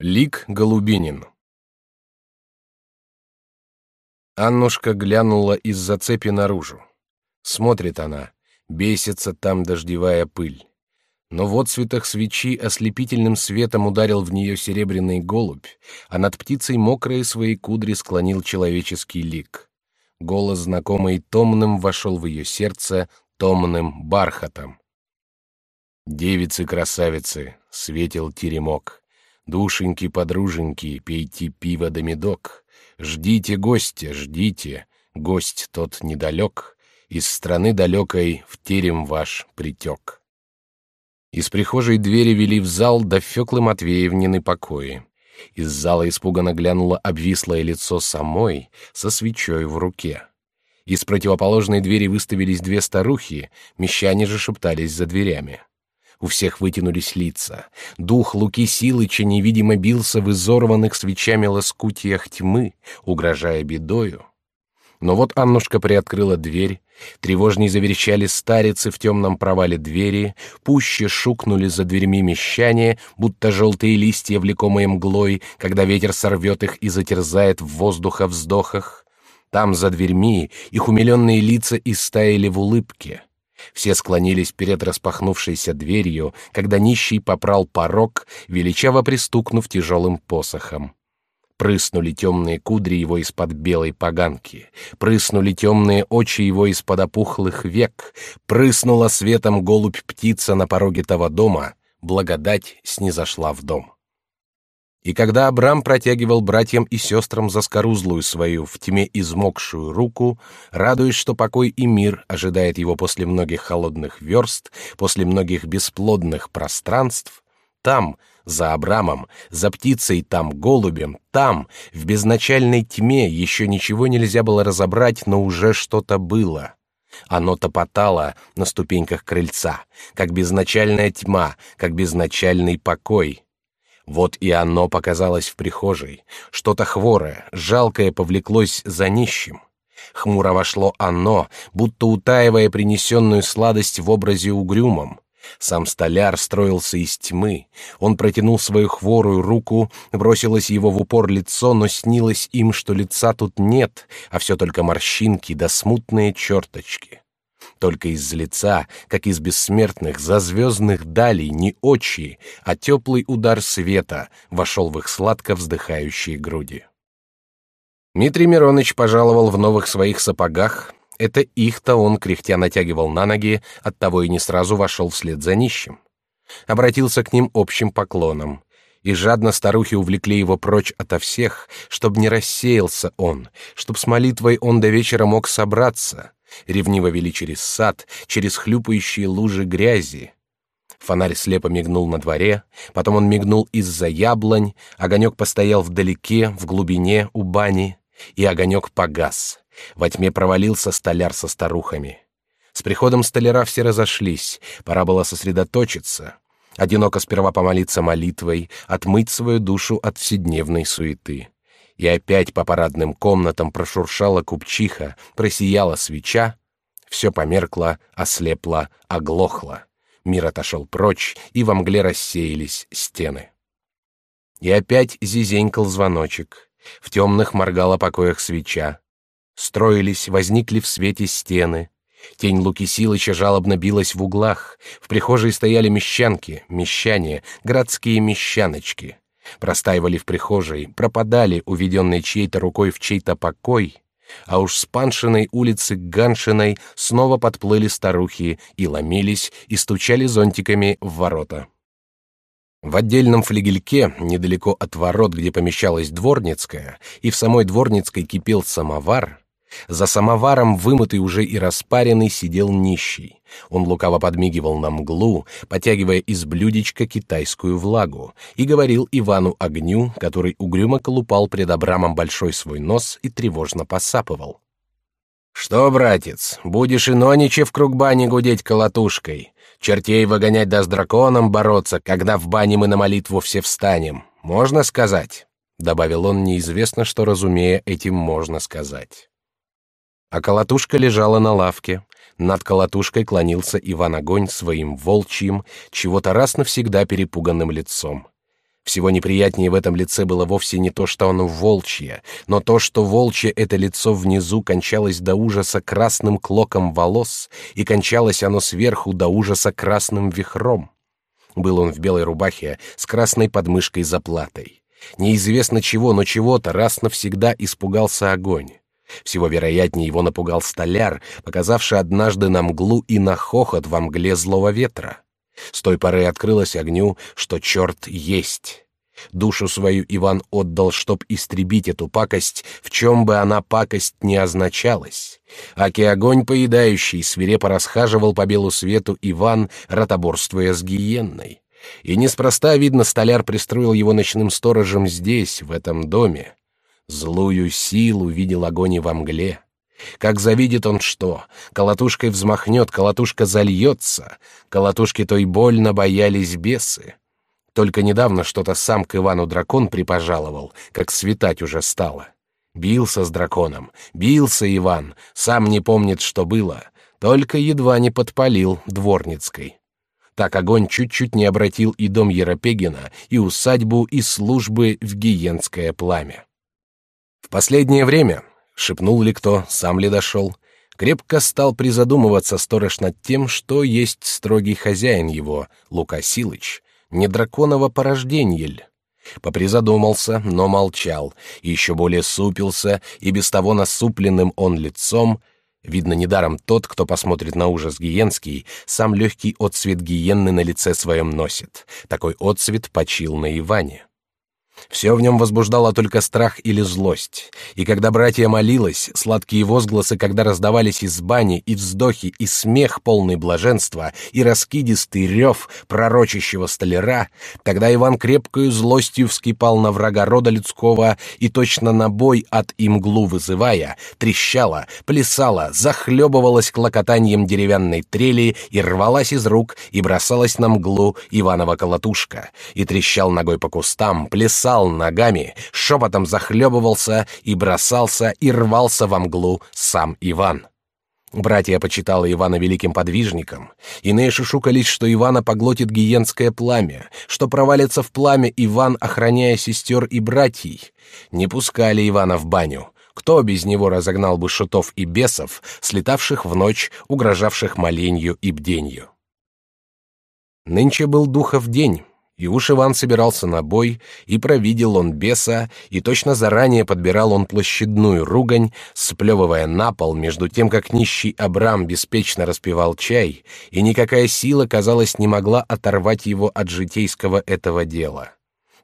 Лик Голубинин Аннушка глянула из-за цепи наружу. Смотрит она, бесится там дождевая пыль. Но в отсветах свечи ослепительным светом ударил в нее серебряный голубь, а над птицей мокрые свои кудри склонил человеческий лик. Голос, знакомый томным, вошел в ее сердце томным бархатом. «Девицы-красавицы!» — светил теремок. Душеньки-подруженьки, пейте пиво да медок. Ждите гостя, ждите, гость тот недалек, Из страны далекой в терем ваш притек. Из прихожей двери вели в зал до Феклы Матвеевнины покои. Из зала испуганно глянуло обвислое лицо самой со свечой в руке. Из противоположной двери выставились две старухи, мещане же шептались за дверями. У всех вытянулись лица. Дух Луки Силыча невидимо бился в изорванных свечами лоскутиях тьмы, угрожая бедою. Но вот Аннушка приоткрыла дверь, тревожней заверещали старицы в темном провале двери, пуще шукнули за дверьми мещане, будто желтые листья, влекомые мглой, когда ветер сорвет их и затерзает в воздуха вздохах. Там, за дверьми, их умиленные лица истаяли в улыбке — все склонились перед распахнувшейся дверью, когда нищий попрал порог, величаво пристукнув тяжелым посохом. Прыснули темные кудри его из-под белой поганки, прыснули темные очи его из-под опухлых век, прыснула светом голубь птица на пороге того дома, благодать снизошла в дом. И когда Абрам протягивал братьям и сестрам заскорузлую свою в тьме измокшую руку, радуясь, что покой и мир ожидает его после многих холодных верст, после многих бесплодных пространств, там, за Абрамом, за птицей там, голубем, там, в безначальной тьме еще ничего нельзя было разобрать, но уже что-то было. Оно топотало на ступеньках крыльца, как безначальная тьма, как безначальный покой — вот и оно показалось в прихожей. Что-то хворое, жалкое повлеклось за нищим. Хмуро вошло оно, будто утаивая принесенную сладость в образе угрюмом. Сам столяр строился из тьмы. Он протянул свою хворую руку, бросилось его в упор лицо, но снилось им, что лица тут нет, а все только морщинки да смутные черточки. Только из лица, как из бессмертных, зазвездных далей, не очи, а теплый удар света вошел в их сладко вздыхающие груди. Дмитрий Миронович пожаловал в новых своих сапогах. Это их-то он кряхтя натягивал на ноги, оттого и не сразу вошел вслед за нищим. Обратился к ним общим поклоном и жадно старухи увлекли его прочь ото всех, чтобы не рассеялся он, чтоб с молитвой он до вечера мог собраться, ревниво вели через сад, через хлюпающие лужи грязи. Фонарь слепо мигнул на дворе, потом он мигнул из-за яблонь, огонек постоял вдалеке, в глубине у бани, и огонек погас. Во тьме провалился столяр со старухами. С приходом столяра все разошлись, пора было сосредоточиться. Одиноко сперва помолиться молитвой, отмыть свою душу от вседневной суеты и опять по парадным комнатам прошуршала купчиха, просияла свеча, все померкло, ослепло, оглохло. Мир отошел прочь, и во мгле рассеялись стены. И опять зизенькал звоночек. В темных моргала покоях свеча. Строились, возникли в свете стены. Тень Луки Силыча жалобно билась в углах. В прихожей стояли мещанки, мещане, городские мещаночки простаивали в прихожей, пропадали, уведенные чьей-то рукой в чей-то покой, а уж с Паншиной улицы к Ганшиной снова подплыли старухи и ломились, и стучали зонтиками в ворота. В отдельном флигельке, недалеко от ворот, где помещалась дворницкая, и в самой дворницкой кипел самовар, за самоваром, вымытый уже и распаренный, сидел нищий. Он лукаво подмигивал на мглу, потягивая из блюдечка китайскую влагу, и говорил Ивану Огню, который угрюмо колупал пред Абрамом большой свой нос и тревожно посапывал. «Что, братец, будешь и нониче в круг бани гудеть колотушкой, чертей выгонять да с драконом бороться, когда в бане мы на молитву все встанем, можно сказать?» — добавил он неизвестно, что разумея этим можно сказать. А колотушка лежала на лавке. Над колотушкой клонился Иван Огонь своим волчьим, чего-то раз навсегда перепуганным лицом. Всего неприятнее в этом лице было вовсе не то, что оно волчье, но то, что волчье это лицо внизу кончалось до ужаса красным клоком волос, и кончалось оно сверху до ужаса красным вихром. Был он в белой рубахе с красной подмышкой заплатой. Неизвестно чего, но чего-то раз навсегда испугался огонь. Всего вероятнее его напугал столяр, показавший однажды на мглу и на хохот во мгле злого ветра. С той поры открылось огню, что черт есть. Душу свою Иван отдал, чтоб истребить эту пакость, в чем бы она пакость не означалась. Аки огонь поедающий свирепо расхаживал по белу свету Иван, ротоборствуя с гиенной. И неспроста, видно, столяр пристроил его ночным сторожем здесь, в этом доме. Злую силу видел огонь во мгле. Как завидит он что, колотушкой взмахнет, колотушка зальется, колотушки той больно боялись бесы. Только недавно что-то сам к Ивану дракон припожаловал, как светать уже стало. Бился с драконом, бился Иван, сам не помнит, что было, только едва не подпалил дворницкой. Так огонь чуть-чуть не обратил и дом Еропегина, и усадьбу, и службы в гиенское пламя. Последнее время шепнул ли кто, сам ли дошел, крепко стал призадумываться сторож над тем, что есть строгий хозяин его, Лука Силыч, не драконово порожденье Попризадумался, но молчал, еще более супился, и без того насупленным он лицом, видно недаром тот, кто посмотрит на ужас гиенский, сам легкий отцвет гиенны на лице своем носит. Такой отцвет почил на Иване. Все в нем возбуждало только страх или злость. И когда братья молилась, сладкие возгласы, когда раздавались из бани, и вздохи, и смех полный блаженства, и раскидистый рев пророчащего столяра, тогда Иван крепкою злостью вскипал на врага рода людского и точно на бой от имглу вызывая, трещала, плясала, захлебывалась клокотанием деревянной трели и рвалась из рук и бросалась на мглу Иванова колотушка, и трещал ногой по кустам, плясал плясал ногами, шепотом захлебывался и бросался и рвался во мглу сам Иван. Братья почитали Ивана великим подвижником. Иные шушукались, что Ивана поглотит гиенское пламя, что провалится в пламя Иван, охраняя сестер и братьей. Не пускали Ивана в баню. Кто без него разогнал бы шутов и бесов, слетавших в ночь, угрожавших моленью и бденью? Нынче был духов день, и уж Иван собирался на бой, и провидел он беса, и точно заранее подбирал он площадную ругань, сплевывая на пол, между тем, как нищий Абрам беспечно распивал чай, и никакая сила, казалось, не могла оторвать его от житейского этого дела.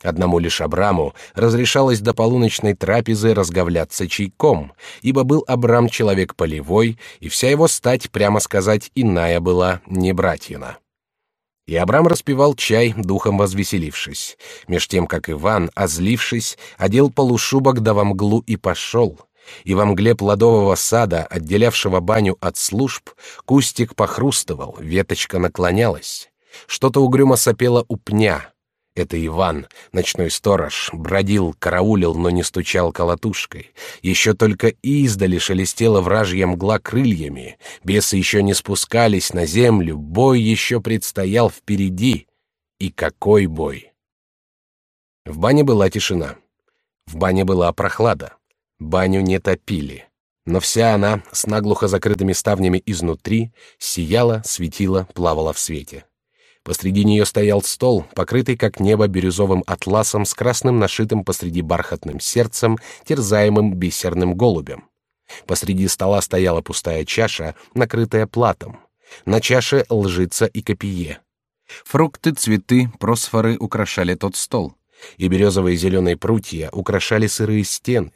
Одному лишь Абраму разрешалось до полуночной трапезы разговляться чайком, ибо был Абрам человек полевой, и вся его стать, прямо сказать, иная была, не братьина. И Абрам распивал чай, духом возвеселившись, меж тем, как Иван, озлившись, одел полушубок да во мглу и пошел. И во мгле плодового сада, отделявшего баню от служб, кустик похрустывал, веточка наклонялась. Что-то угрюмо сопело у пня, это Иван, ночной сторож, бродил, караулил, но не стучал колотушкой. Еще только издали шелестела вражья мгла крыльями. Бесы еще не спускались на землю, бой еще предстоял впереди. И какой бой! В бане была тишина. В бане была прохлада. Баню не топили. Но вся она, с наглухо закрытыми ставнями изнутри, сияла, светила, плавала в свете. Посреди нее стоял стол, покрытый как небо бирюзовым атласом с красным нашитым посреди бархатным сердцем, терзаемым бисерным голубем. Посреди стола стояла пустая чаша, накрытая платом. На чаше лжица и копье. Фрукты, цветы, просфоры украшали тот стол, и березовые зеленые прутья украшали сырые стены.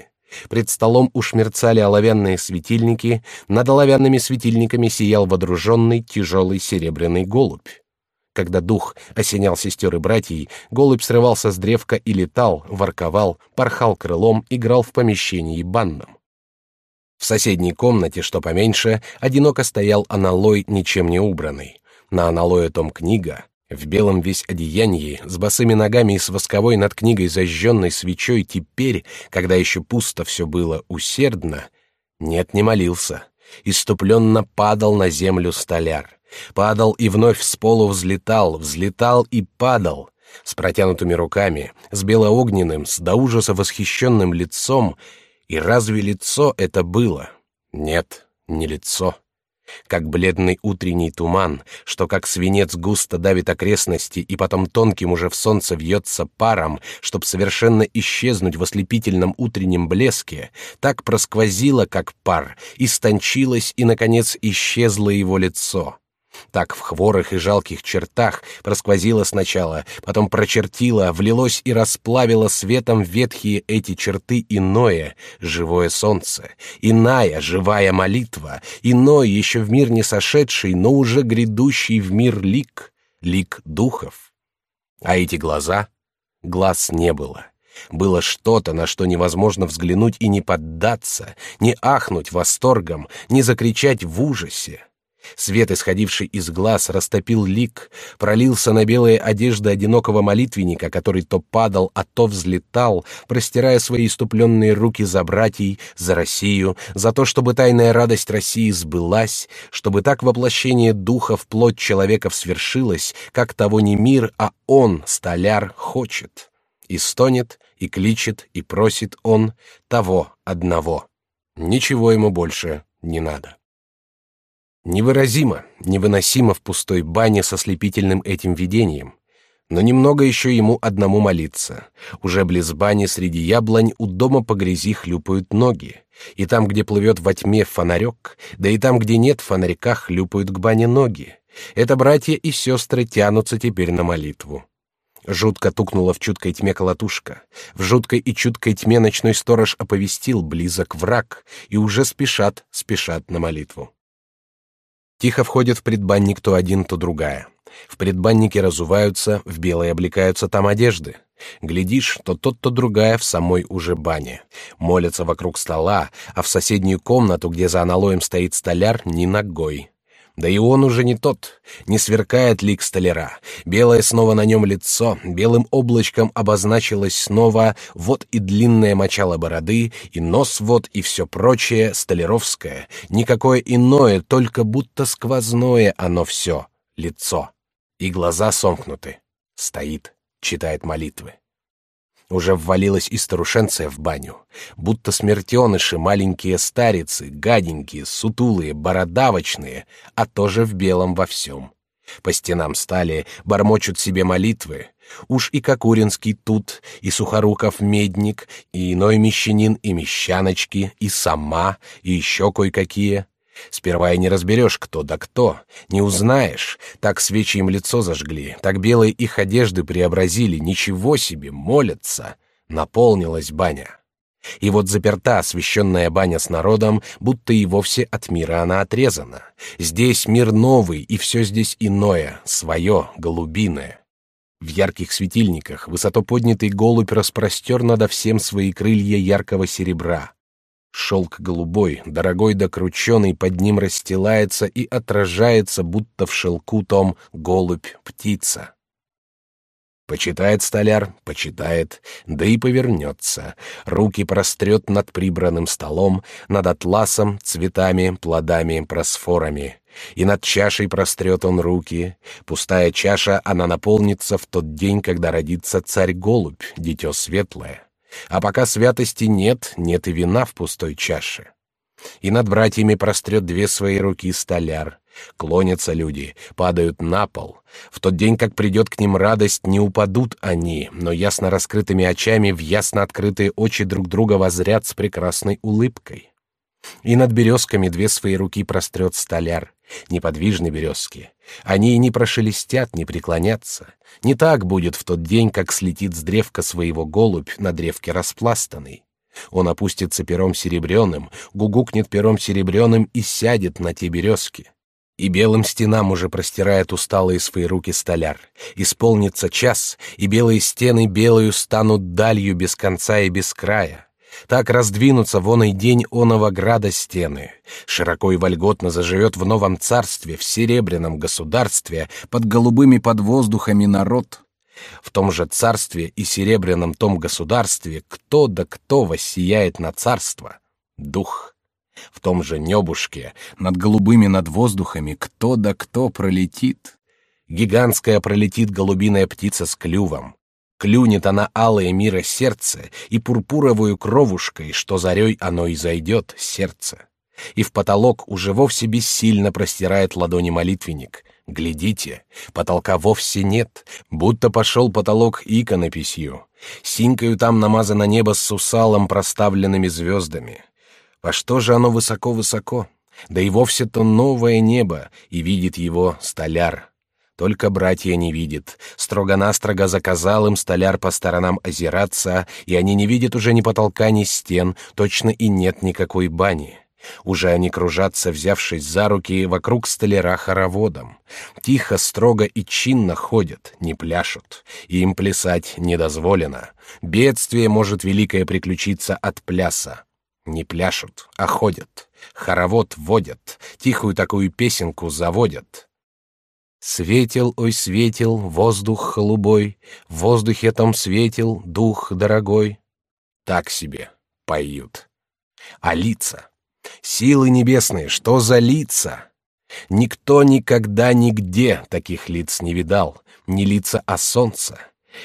Пред столом уж мерцали оловянные светильники, над оловянными светильниками сиял водруженный тяжелый серебряный голубь. Когда дух осенял сестер и братьей, голубь срывался с древка и летал, ворковал, порхал крылом, играл в помещении банном. В соседней комнате, что поменьше, одиноко стоял аналой ничем не убранный. На аналое том книга, в белом весь одеянии, с босыми ногами и с восковой над книгой зажженной свечой теперь, когда еще пусто все было, усердно, нет, не молился, иступленно падал на землю столяр. Падал и вновь с полу взлетал, взлетал и падал. с протянутыми руками, с белоогненным, с до ужаса восхищенным лицом. И разве лицо это было? Нет, не лицо. Как бледный утренний туман, что как свинец густо давит окрестности и потом тонким уже в солнце вьется паром, чтоб совершенно исчезнуть в ослепительном утреннем блеске, так просквозило, как пар, истончилось и, наконец, исчезло его лицо. Так в хворых и жалких чертах просквозило сначала, потом прочертило, влилось и расплавило светом ветхие эти черты иное, живое солнце, иная живая молитва, иной еще в мир не сошедший, но уже грядущий в мир лик, лик духов. А эти глаза? Глаз не было. Было что-то, на что невозможно взглянуть и не поддаться, не ахнуть восторгом, не закричать в ужасе. Свет, исходивший из глаз, растопил лик, пролился на белые одежды одинокого молитвенника, который то падал, а то взлетал, простирая свои иступленные руки за братьей, за Россию, за то, чтобы тайная радость России сбылась, чтобы так воплощение духа в плоть человека свершилось, как того не мир, а он, столяр, хочет. И стонет, и кличет, и просит он того одного. Ничего ему больше не надо. Невыразимо, невыносимо в пустой бане со слепительным этим видением. Но немного еще ему одному молиться. Уже близ бани среди яблонь у дома по грязи хлюпают ноги. И там, где плывет во тьме фонарек, да и там, где нет фонарика, хлюпают к бане ноги. Это братья и сестры тянутся теперь на молитву. Жутко тукнула в чуткой тьме колотушка. В жуткой и чуткой тьме ночной сторож оповестил близок враг, и уже спешат, спешат на молитву. Тихо входят в предбанник то один, то другая. В предбаннике разуваются, в белое облекаются там одежды. Глядишь, то тот, то другая в самой уже бане. Молятся вокруг стола, а в соседнюю комнату, где за аналоем стоит столяр, ни ногой. Да и он уже не тот, не сверкает лик столяра. Белое снова на нем лицо, белым облачком обозначилось снова вот и длинное мочало бороды, и нос вот, и все прочее столяровское. Никакое иное, только будто сквозное оно все, лицо. И глаза сомкнуты. Стоит, читает молитвы. Уже ввалилась и старушенция в баню. Будто смертеныши, маленькие старицы, гаденькие, сутулые, бородавочные, а тоже в белом во всем. По стенам стали, бормочут себе молитвы. Уж и Кокуринский тут, и Сухоруков медник, и иной мещанин, и мещаночки, и сама, и еще кое-какие. Сперва и не разберешь, кто да кто, не узнаешь. Так свечи им лицо зажгли, так белые их одежды преобразили, ничего себе, молятся. Наполнилась баня. И вот заперта освященная баня с народом, будто и вовсе от мира она отрезана. Здесь мир новый, и все здесь иное, свое, голубиное. В ярких светильниках высоко поднятый голубь распростер надо всем свои крылья яркого серебра. Шелк голубой, дорогой да крученый, под ним расстилается и отражается, будто в шелку том голубь-птица. Почитает столяр, почитает, да и повернется. Руки прострет над прибранным столом, над атласом, цветами, плодами, просфорами. И над чашей прострет он руки. Пустая чаша, она наполнится в тот день, когда родится царь-голубь, дитё светлое. А пока святости нет, нет и вина в пустой чаше. И над братьями прострет две свои руки столяр. Клонятся люди, падают на пол. В тот день, как придет к ним радость, не упадут они, но ясно раскрытыми очами в ясно открытые очи друг друга возрят с прекрасной улыбкой. И над березками две свои руки прострет столяр, неподвижны березки. Они и не прошелестят, не преклонятся. Не так будет в тот день, как слетит с древка своего голубь на древке распластанный. Он опустится пером серебряным, гугукнет пером серебряным и сядет на те березки. И белым стенам уже простирает усталые свои руки столяр. Исполнится час, и белые стены белою станут далью без конца и без края. Так раздвинутся вон и день оного града стены. Широко и вольготно заживет в новом царстве, в серебряном государстве, под голубыми подвоздухами народ. В том же царстве и серебряном том государстве кто да кто воссияет на царство? Дух. В том же небушке, над голубыми над воздухами, кто да кто пролетит? Гигантская пролетит голубиная птица с клювом. Клюнет она алое мира сердце, и пурпуровую кровушкой, что зарей оно и зайдет, сердце. И в потолок уже вовсе бессильно простирает ладони молитвенник. Глядите, потолка вовсе нет, будто пошел потолок иконописью. Синькою там намазано небо с сусалом, проставленными звездами. Во что же оно высоко-высоко? Да и вовсе то новое небо, и видит его столяр. Только братья не видит. Строго-настрого заказал им столяр по сторонам озираться, и они не видят уже ни потолка, ни стен, точно и нет никакой бани. Уже они кружатся, взявшись за руки, вокруг столяра хороводом. Тихо, строго и чинно ходят, не пляшут. Им плясать не дозволено. Бедствие может великое приключиться от пляса. Не пляшут, а ходят. Хоровод водят, тихую такую песенку заводят. Светил, ой, светил, воздух голубой, в воздухе том светил дух дорогой. Так себе поют. А лица? Силы небесные, что за лица? Никто никогда нигде таких лиц не видал, не лица, а солнца.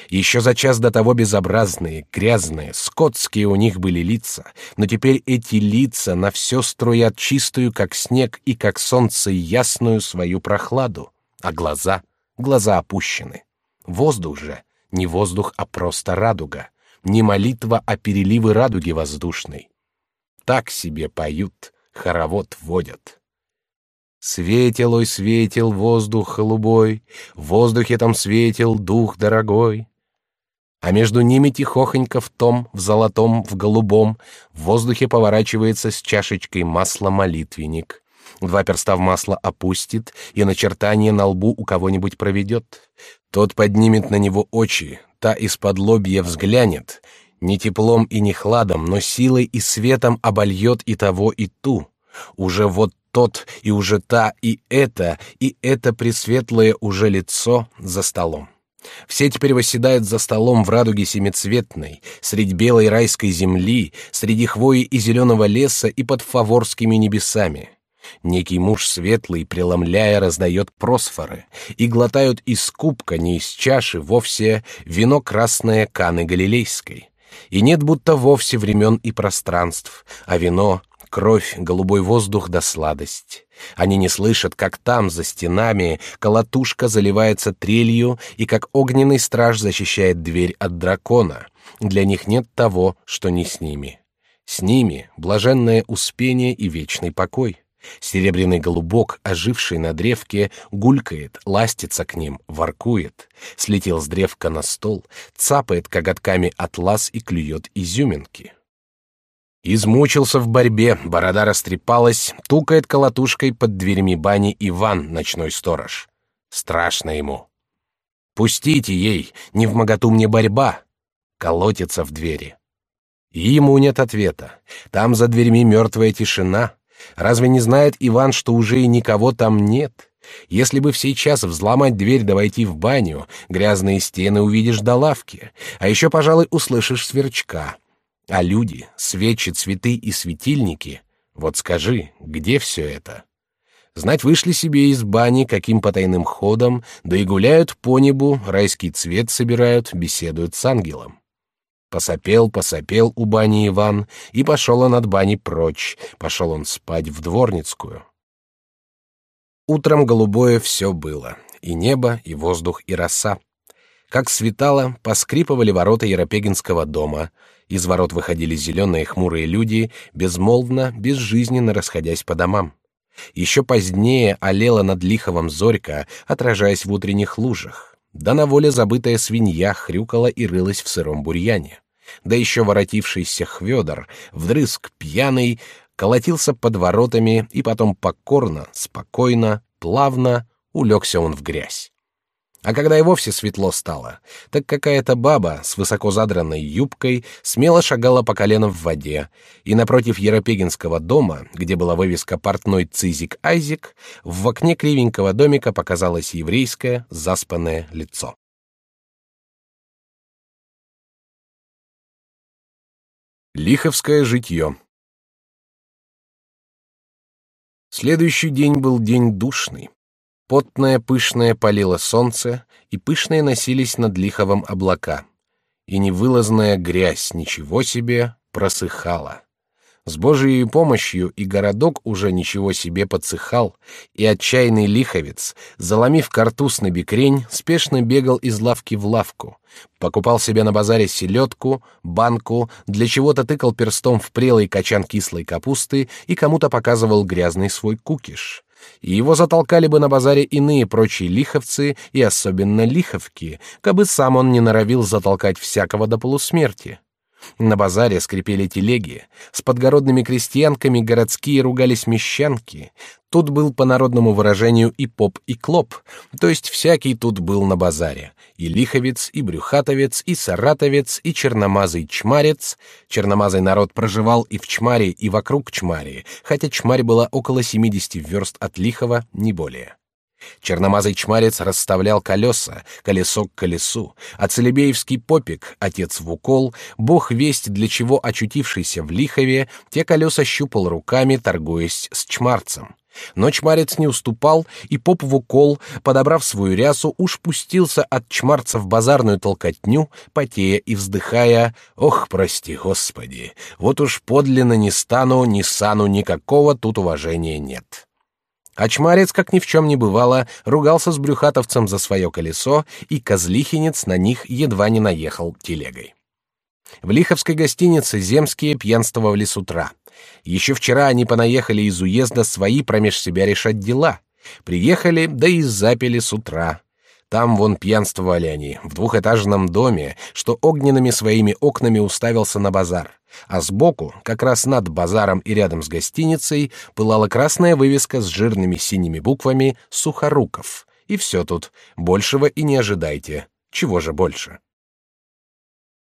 Еще за час до того безобразные, грязные, скотские у них были лица, но теперь эти лица на все струят чистую, как снег, и как солнце ясную свою прохладу а глаза, глаза опущены. Воздух же не воздух, а просто радуга, не молитва, а переливы радуги воздушной. Так себе поют, хоровод водят. Светил, ой, светил воздух голубой, в воздухе там светил дух дорогой. А между ними тихохонько в том, в золотом, в голубом, в воздухе поворачивается с чашечкой масла молитвенник. Два перста в масло опустит и начертание на лбу у кого-нибудь проведет. Тот поднимет на него очи, та из-под лобья взглянет, не теплом и не хладом, но силой и светом обольет и того, и ту. Уже вот тот, и уже та, и это, и это пресветлое уже лицо за столом. Все теперь восседают за столом в радуге семицветной, средь белой райской земли, среди хвои и зеленого леса и под фаворскими небесами. Некий муж светлый, преломляя, раздает просфоры, и глотают из кубка, не из чаши, вовсе вино красное Каны Галилейской. И нет будто вовсе времен и пространств, а вино — кровь, голубой воздух да сладость. Они не слышат, как там, за стенами, колотушка заливается трелью, и как огненный страж защищает дверь от дракона. Для них нет того, что не с ними. С ними блаженное успение и вечный покой. Серебряный голубок, оживший на древке, гулькает, ластится к ним, воркует. Слетел с древка на стол, цапает коготками атлас и клюет изюминки. Измучился в борьбе, борода растрепалась, тукает колотушкой под дверьми бани Иван, ночной сторож. Страшно ему. «Пустите ей, не в моготу мне борьба!» Колотится в двери. И ему нет ответа. Там за дверьми мертвая тишина, Разве не знает Иван, что уже и никого там нет? Если бы сейчас взломать дверь да войти в баню, грязные стены увидишь до лавки, а еще, пожалуй, услышишь сверчка. А люди, свечи, цветы и светильники, вот скажи, где все это? Знать, вышли себе из бани каким потайным ходом, да и гуляют по небу, райский цвет собирают, беседуют с ангелом. Посопел, посопел у бани Иван, и пошел он от бани прочь, пошел он спать в дворницкую. Утром голубое все было, и небо, и воздух, и роса. Как светало, поскрипывали ворота Еропегинского дома, из ворот выходили зеленые хмурые люди, безмолвно, безжизненно расходясь по домам. Еще позднее олела над Лиховом зорька, отражаясь в утренних лужах. Да на воле забытая свинья хрюкала и рылась в сыром бурьяне да еще воротившийся Хвёдор, вдрызг пьяный, колотился под воротами и потом покорно, спокойно, плавно улегся он в грязь. А когда и вовсе светло стало, так какая-то баба с высоко задранной юбкой смело шагала по колено в воде, и напротив Еропегинского дома, где была вывеска «Портной Цизик Айзик», в окне кривенького домика показалось еврейское заспанное лицо. Лиховское житье. Следующий день был день душный. Потное пышное палило солнце, и пышные носились над Лиховым облака. И невылазная грязь, ничего себе, просыхала. С Божией помощью и городок уже ничего себе подсыхал, и отчаянный лиховец, заломив картуз на бекрень, спешно бегал из лавки в лавку, покупал себе на базаре селедку, банку, для чего-то тыкал перстом в прелый качан кислой капусты и кому-то показывал грязный свой кукиш. И его затолкали бы на базаре иные прочие лиховцы и особенно лиховки, кабы сам он не норовил затолкать всякого до полусмерти. На базаре скрипели телеги, с подгородными крестьянками городские ругались мещанки. Тут был по народному выражению и поп, и клоп, то есть всякий тут был на базаре. И лиховец, и брюхатовец, и саратовец, и черномазый чмарец. Черномазый народ проживал и в Чмаре, и вокруг Чмари, хотя Чмарь была около 70 верст от Лихова, не более. Черномазый чмарец расставлял колеса, колесо к колесу, а Целебеевский попик, отец в укол, бог весть для чего очутившийся в Лихове, те колеса щупал руками, торгуясь с чмарцем. Но чмарец не уступал, и поп в укол, подобрав свою рясу, уж пустился от чмарца в базарную толкотню, потея и вздыхая «Ох, прости, Господи, вот уж подлинно не стану, ни сану никакого тут уважения нет». А чмарец, как ни в чем не бывало, ругался с брюхатовцем за свое колесо, и козлихинец на них едва не наехал телегой. В Лиховской гостинице земские пьянствовали с утра. Еще вчера они понаехали из уезда свои промеж себя решать дела. Приехали, да и запили с утра. Там вон пьянствовали они, в двухэтажном доме, что огненными своими окнами уставился на базар а сбоку, как раз над базаром и рядом с гостиницей, пылала красная вывеска с жирными синими буквами «Сухоруков». И все тут, большего и не ожидайте. Чего же больше?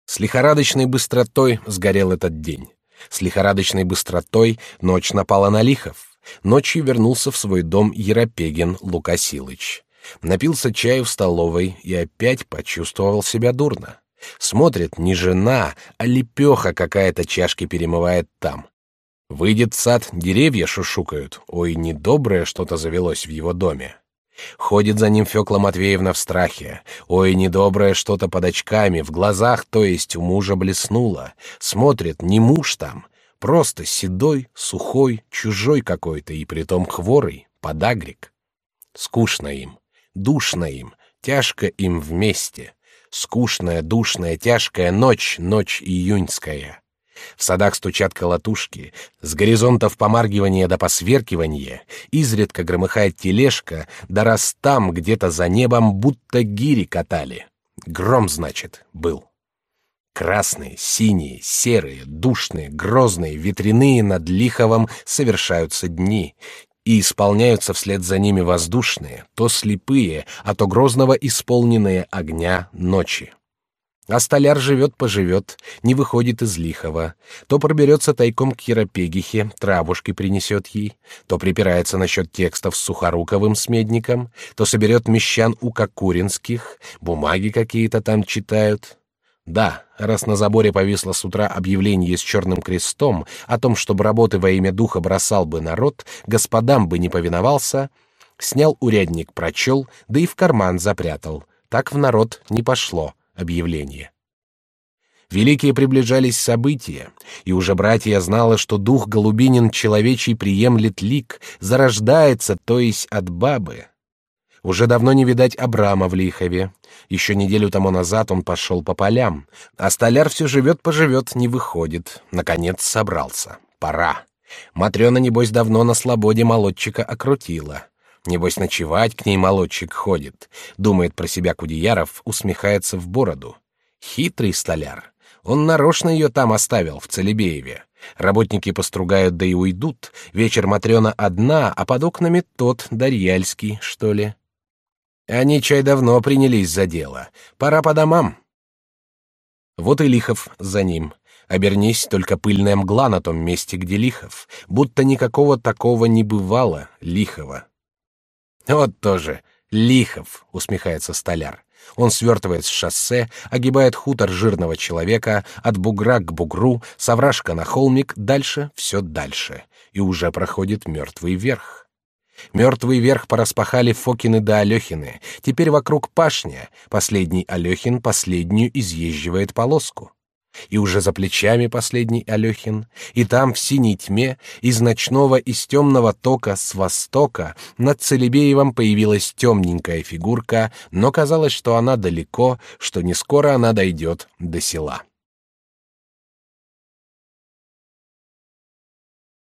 С лихорадочной быстротой сгорел этот день. С лихорадочной быстротой ночь напала на Лихов. Ночью вернулся в свой дом Еропегин Лукасилыч. Напился чаю в столовой и опять почувствовал себя дурно. Смотрит, не жена, а лепеха какая-то чашки перемывает там. Выйдет в сад, деревья шушукают. Ой, недоброе что-то завелось в его доме. Ходит за ним Фёкла Матвеевна в страхе. Ой, недоброе что-то под очками, в глазах, то есть у мужа блеснуло. Смотрит, не муж там, просто седой, сухой, чужой какой-то, и притом хворый, подагрик. Скучно им, душно им, тяжко им вместе. Скучная, душная, тяжкая ночь, ночь июньская. В садах стучат колотушки, с горизонтов помаргивания до посверкивания, изредка громыхает тележка, да раз там, где-то за небом, будто гири катали. Гром, значит, был. Красные, синие, серые, душные, грозные, ветряные над Лиховом совершаются дни, и исполняются вслед за ними воздушные, то слепые, а то грозного исполненные огня ночи. А столяр живет-поживет, не выходит из лихого, то проберется тайком к Еропегихе, травушки принесет ей, то припирается насчет текстов с Сухоруковым смедником, то соберет мещан у Кокуринских, бумаги какие-то там читают, да, раз на заборе повисло с утра объявление с черным крестом о том, чтобы работы во имя духа бросал бы народ, господам бы не повиновался, снял урядник, прочел, да и в карман запрятал. Так в народ не пошло объявление. Великие приближались события, и уже братья знала, что дух Голубинин человечий приемлет лик, зарождается, то есть от бабы. Уже давно не видать Абрама в Лихове. Еще неделю тому назад он пошел по полям, а столяр все живет-поживет, не выходит. Наконец собрался. Пора. Матрена, небось, давно на слободе молодчика окрутила. Небось, ночевать к ней молодчик ходит. Думает про себя Кудеяров, усмехается в бороду. Хитрый столяр. Он нарочно ее там оставил, в Целебееве. Работники постругают, да и уйдут. Вечер Матрена одна, а под окнами тот, Дарьяльский, что ли. Они чай давно принялись за дело. Пора по домам. Вот и Лихов за ним. Обернись, только пыльная мгла на том месте, где Лихов. Будто никакого такого не бывало, Лихова. Вот тоже, Лихов, усмехается столяр. Он свертывает с шоссе, огибает хутор жирного человека, от бугра к бугру, совражка на холмик, дальше все дальше, и уже проходит мертвый верх. Мертвый верх пораспахали Фокины да Алехины. Теперь вокруг пашня. Последний Алехин последнюю изъезживает полоску. И уже за плечами последний Алехин, и там в синей тьме из ночного из темного тока с востока над Целебеевым появилась темненькая фигурка, но казалось, что она далеко, что не скоро она дойдет до села.